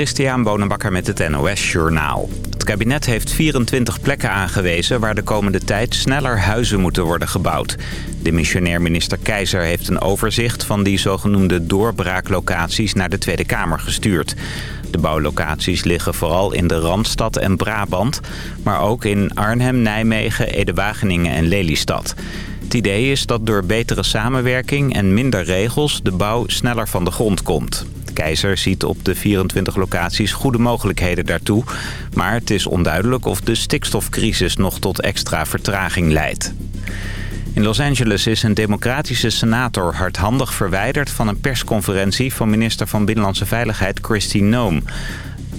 Christian Bonenbakker met het NOS Journaal. Het kabinet heeft 24 plekken aangewezen waar de komende tijd sneller huizen moeten worden gebouwd. De missionair minister Keizer heeft een overzicht van die zogenoemde doorbraaklocaties naar de Tweede Kamer gestuurd. De bouwlocaties liggen vooral in de Randstad en Brabant, maar ook in Arnhem, Nijmegen, Ede-Wageningen en Lelystad. Het idee is dat door betere samenwerking en minder regels de bouw sneller van de grond komt. Keizer ziet op de 24 locaties goede mogelijkheden daartoe. Maar het is onduidelijk of de stikstofcrisis nog tot extra vertraging leidt. In Los Angeles is een democratische senator hardhandig verwijderd van een persconferentie van minister van Binnenlandse Veiligheid Christy Noem.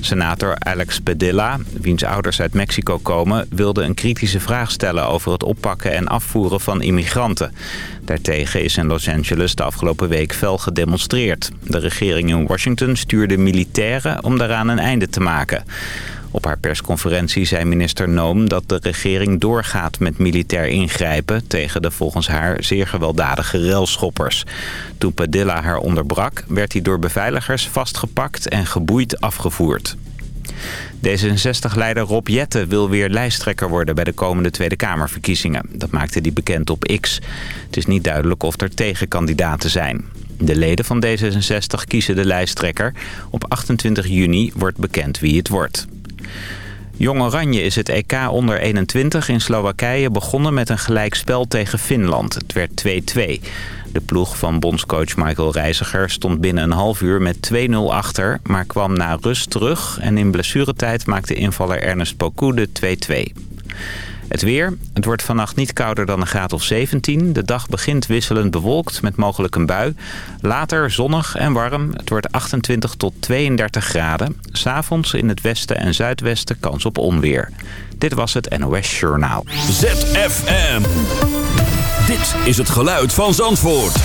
Senator Alex Padilla, wiens ouders uit Mexico komen... wilde een kritische vraag stellen over het oppakken en afvoeren van immigranten. Daartegen is in Los Angeles de afgelopen week fel gedemonstreerd. De regering in Washington stuurde militairen om daaraan een einde te maken. Op haar persconferentie zei minister Noom dat de regering doorgaat met militair ingrijpen... tegen de volgens haar zeer gewelddadige relschoppers. Toen Padilla haar onderbrak, werd hij door beveiligers vastgepakt en geboeid afgevoerd. D66-leider Rob Jette wil weer lijsttrekker worden bij de komende Tweede Kamerverkiezingen. Dat maakte hij bekend op X. Het is niet duidelijk of er tegenkandidaten zijn. De leden van D66 kiezen de lijsttrekker. Op 28 juni wordt bekend wie het wordt. Jong Oranje is het EK onder 21 in Slowakije begonnen met een gelijkspel tegen Finland. Het werd 2-2. De ploeg van bondscoach Michael Reiziger stond binnen een half uur met 2-0 achter... maar kwam na rust terug en in blessuretijd maakte invaller Ernest Poku de 2-2. Het weer. Het wordt vannacht niet kouder dan een graad of 17. De dag begint wisselend bewolkt met mogelijk een bui. Later zonnig en warm. Het wordt 28 tot 32 graden. S'avonds in het westen en zuidwesten kans op onweer. Dit was het NOS Journaal. ZFM. Dit is het geluid van Zandvoort.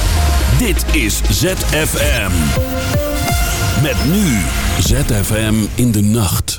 Dit is ZFM. Met nu ZFM in de nacht.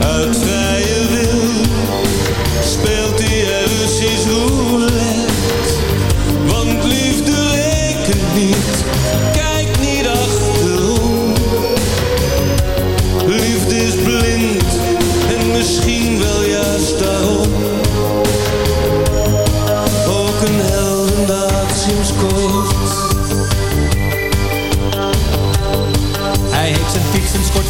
Uit vrije wil speelt hij er Russisch roulette. Want liefde rekent niet, kijk niet achterom. Liefde is blind en misschien wel juist daarom.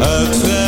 Het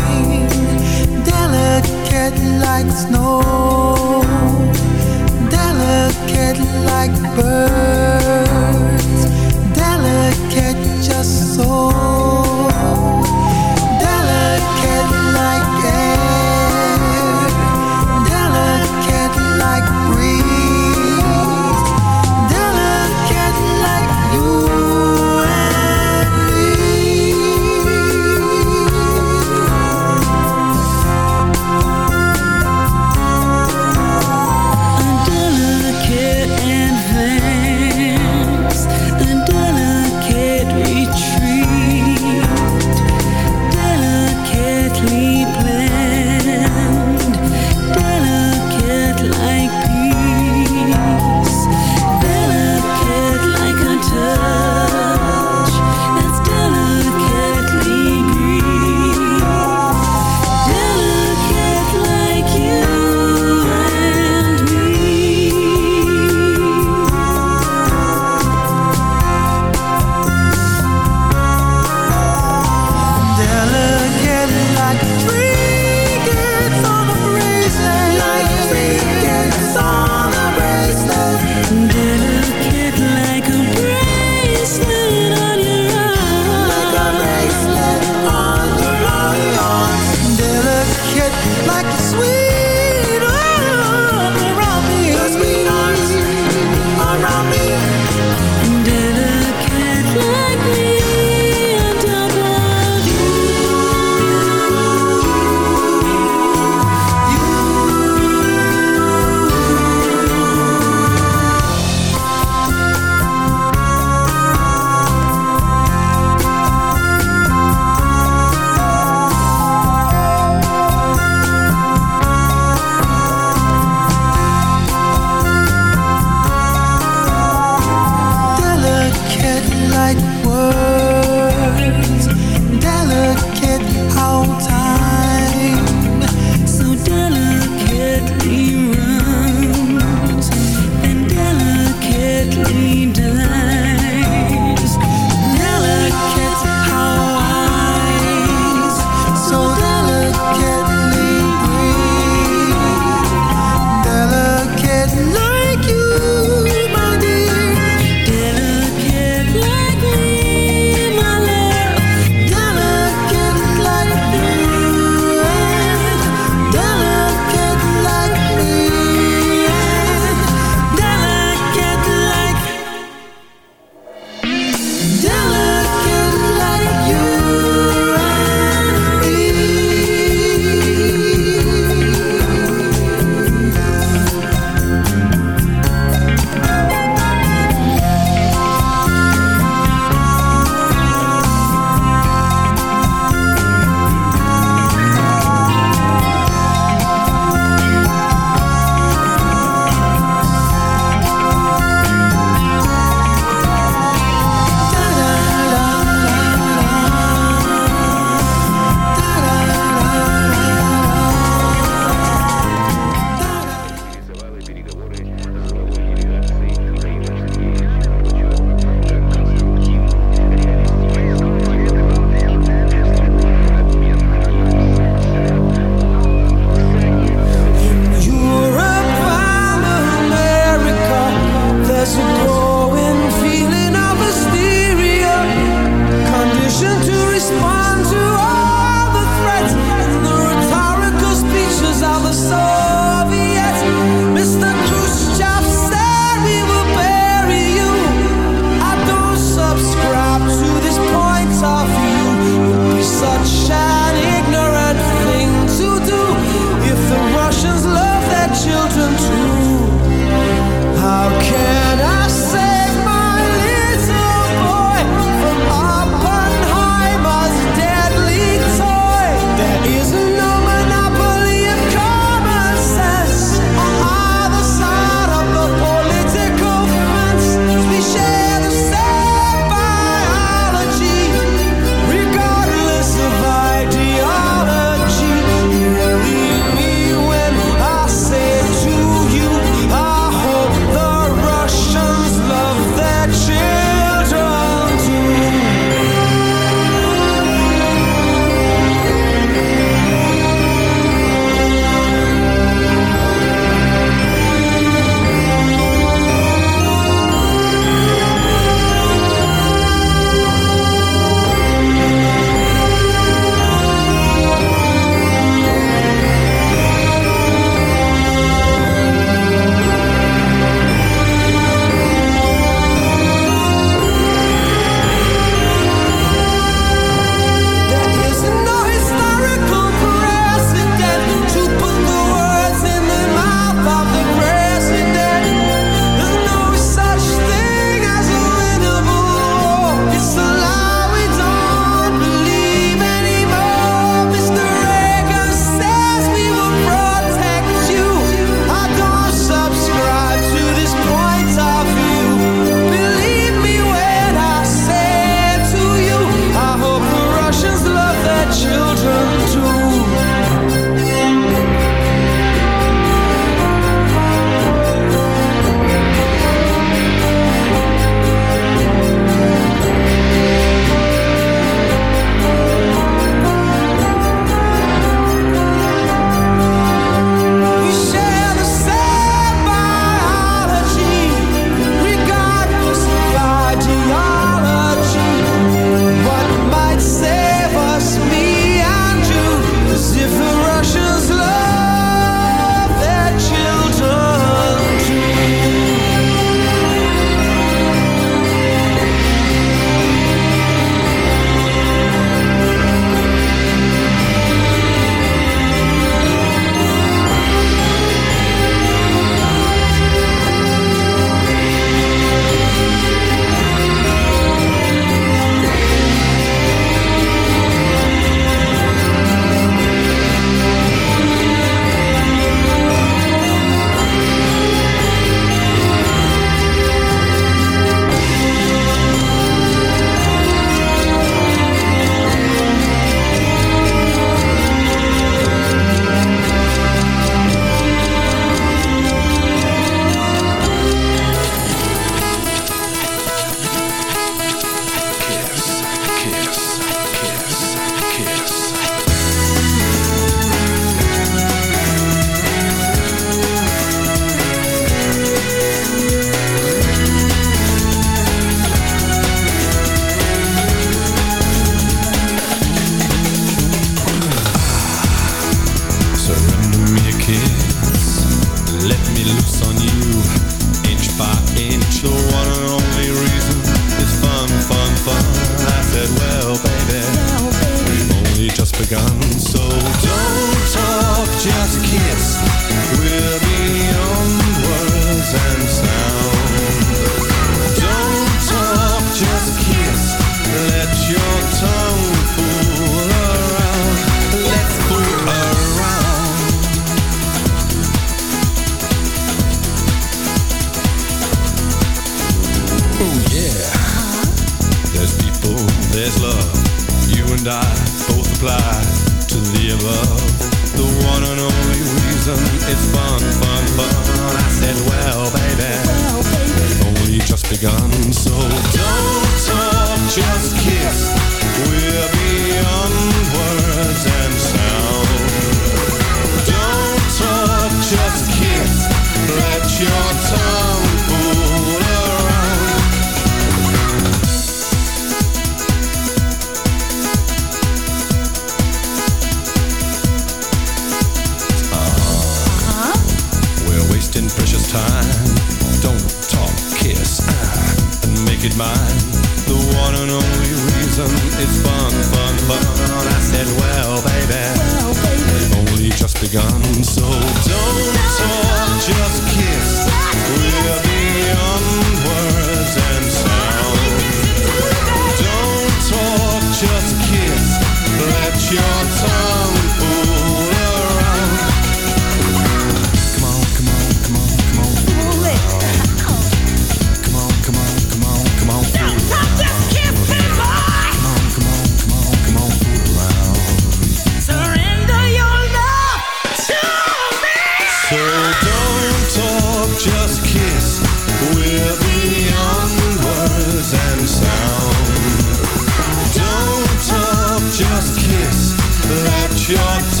your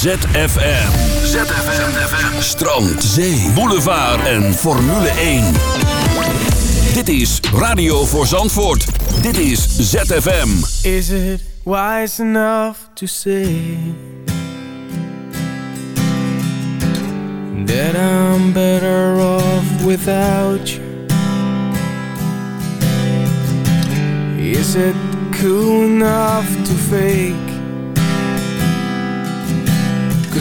ZFM. ZFM. Strand, zee, boulevard en Formule 1. Dit is Radio voor Zandvoort. Dit is ZFM. Is it wise enough to say That I'm better off without you Is it cool enough to fake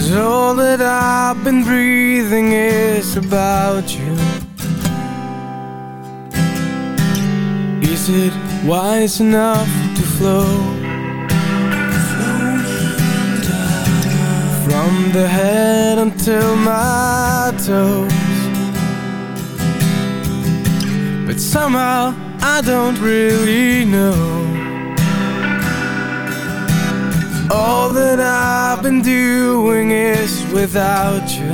Cause all that I've been breathing is about you. Is it wise enough to flow? From the head until my toes. But somehow I don't really know all that I've been doing is without you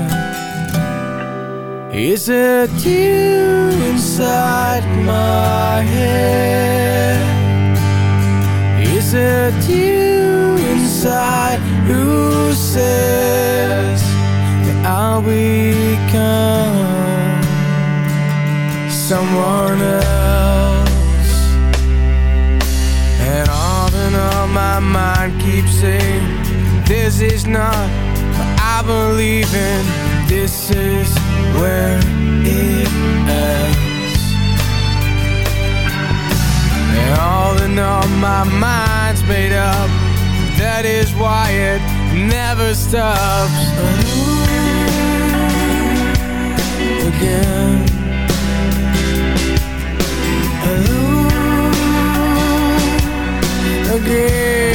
Is it you inside my head? Is it you inside who says That I'll become someone else mind keeps saying This is not what I believe in. This is where it ends. And all in all my mind's made up. That is why it never stops. Again. Again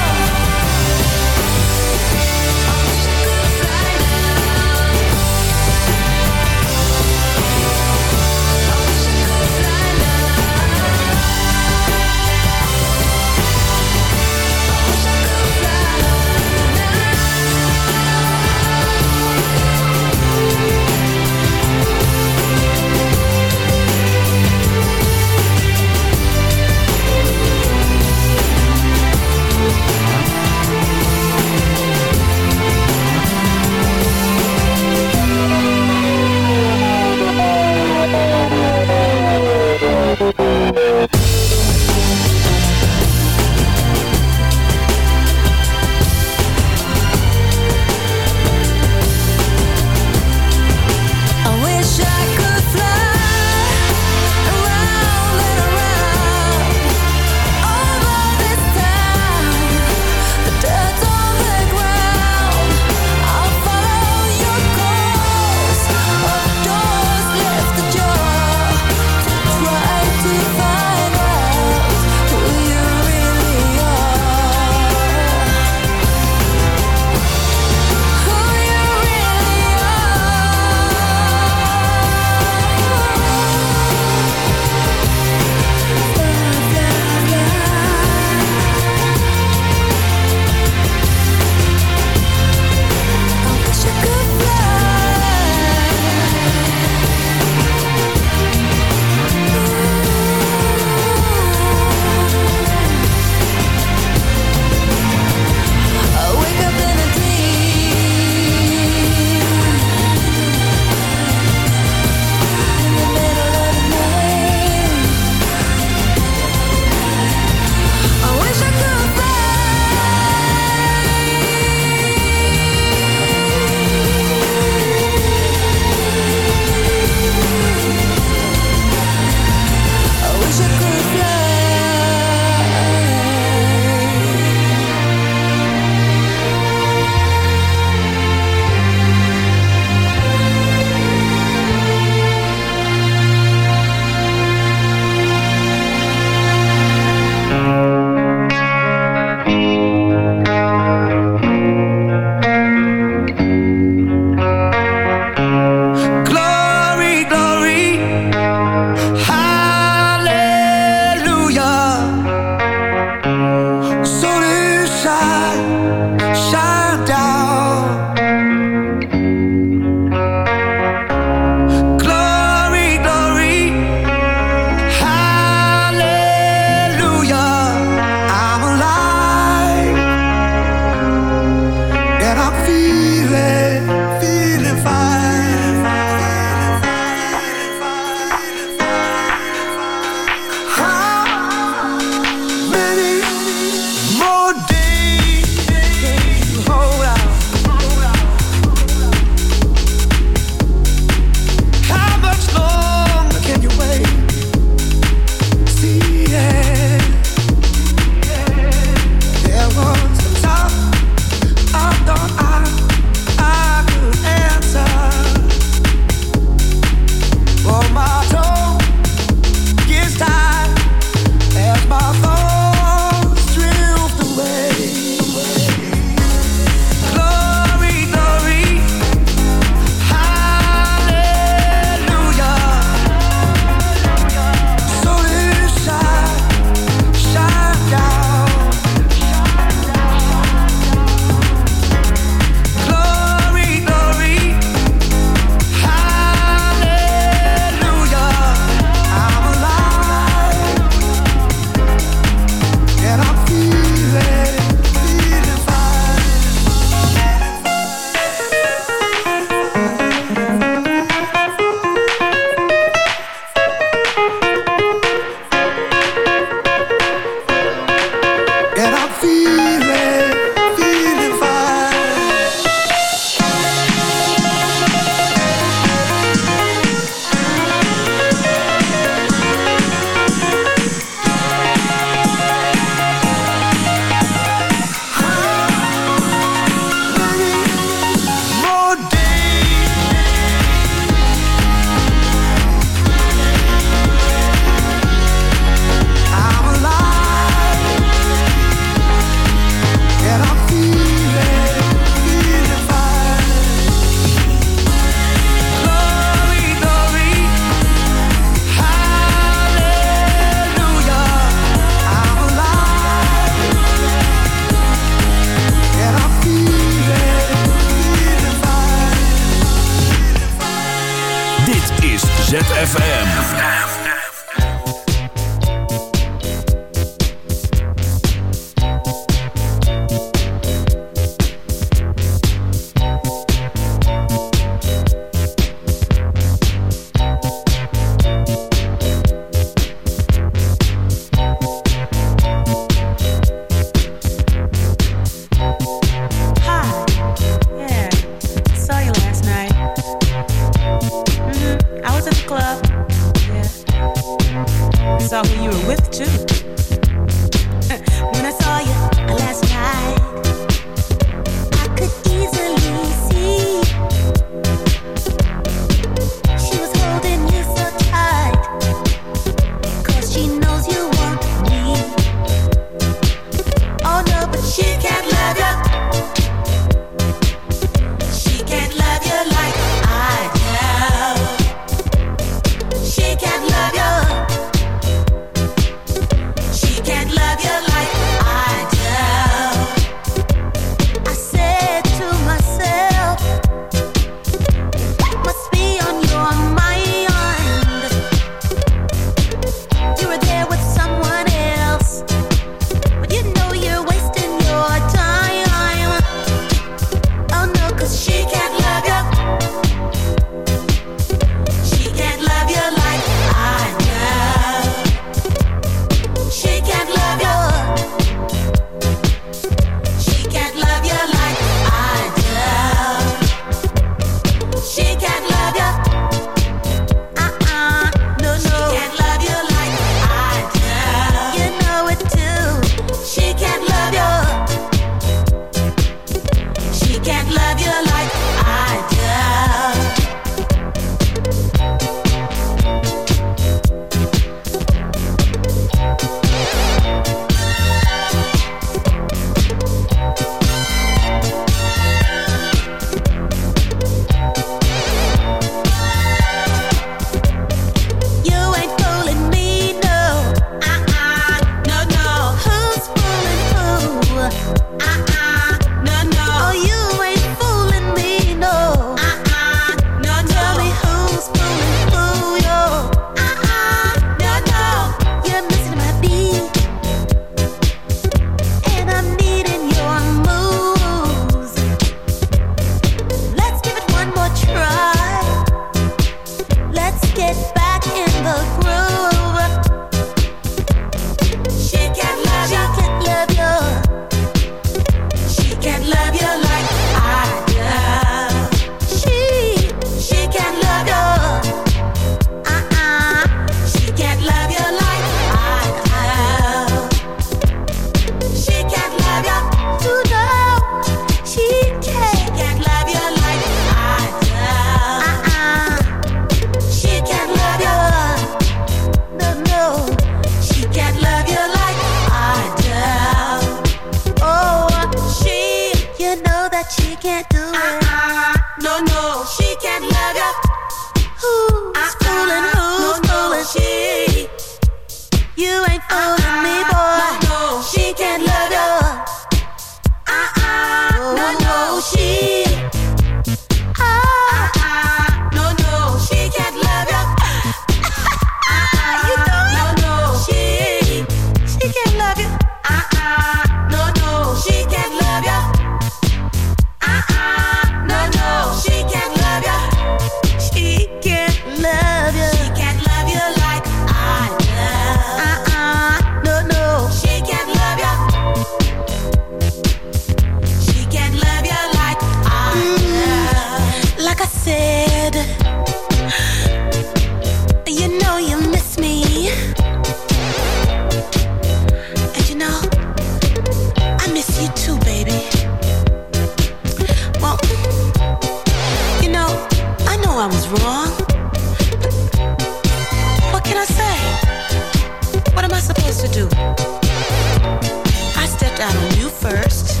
I stepped out on you first,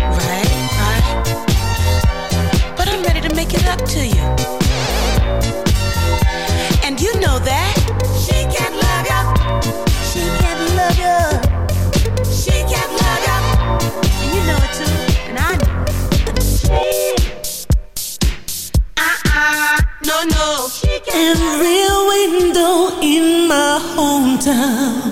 right. But I'm ready to make it up to you. And you know that she can't love you. She can't love you. She can't love you. And you know it too, and I know. Uh-uh, no, no. She can't. Every window in my hometown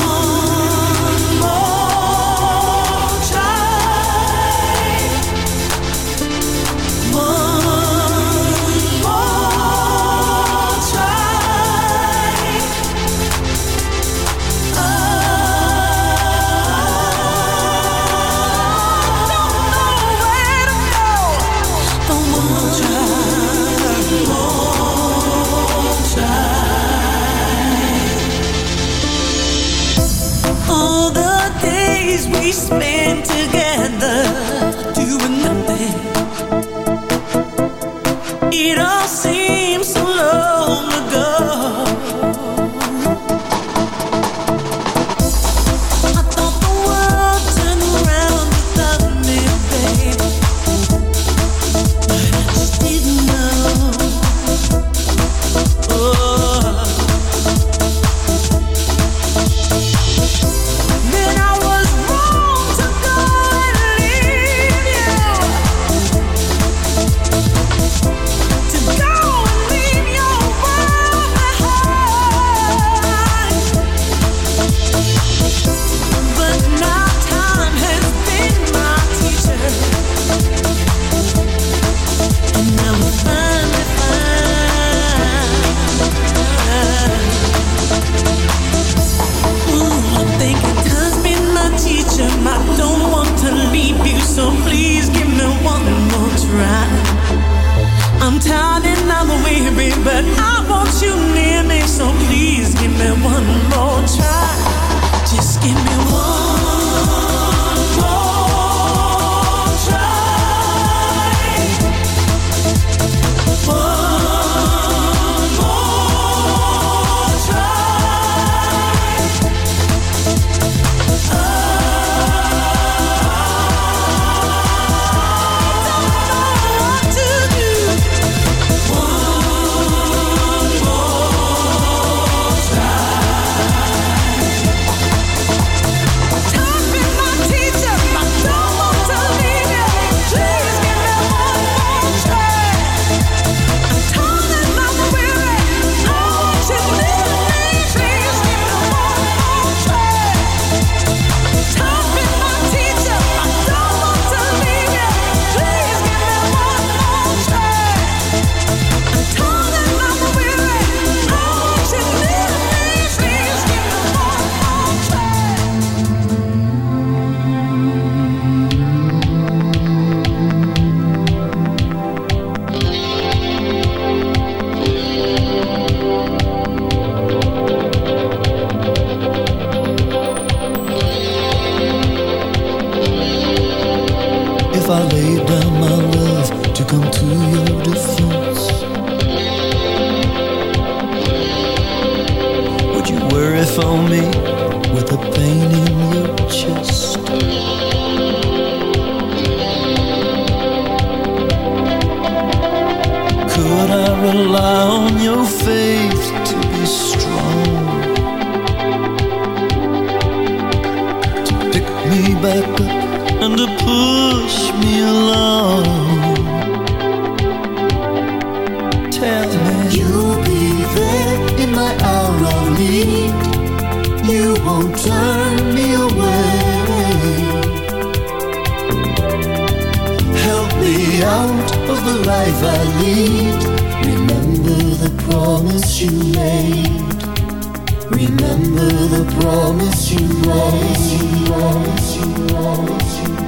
Promise you. Promise you, promise you,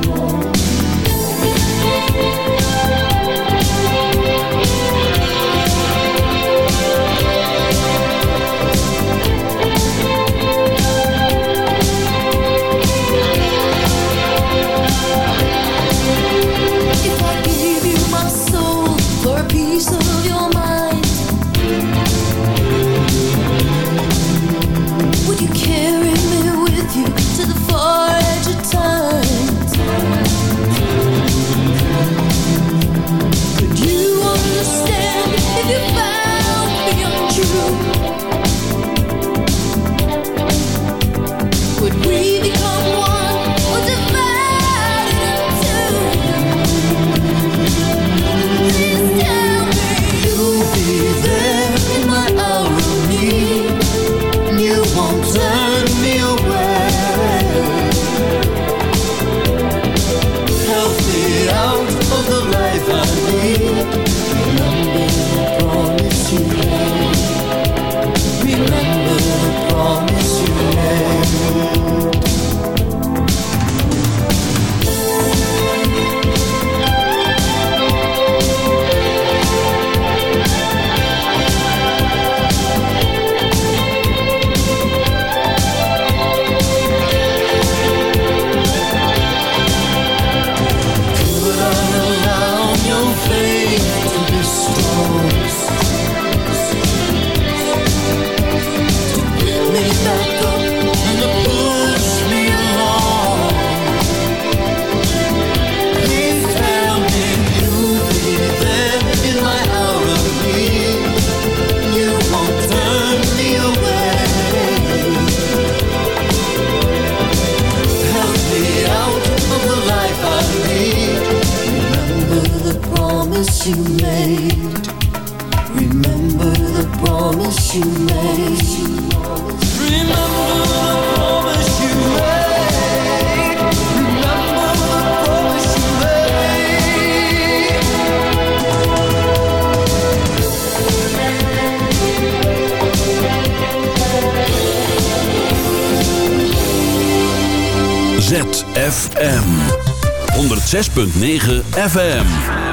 106.9 FM.